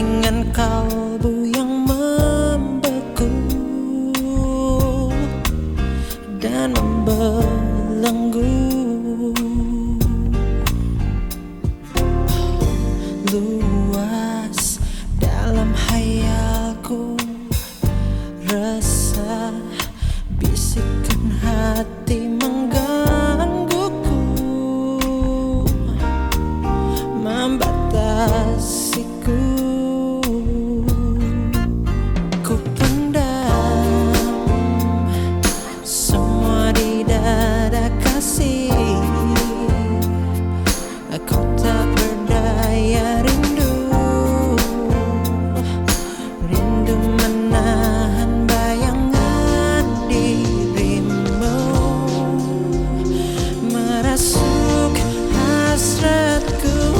keheningan kalbu yang membeku dan membelenggu. Luas dalam hayalku hasret ku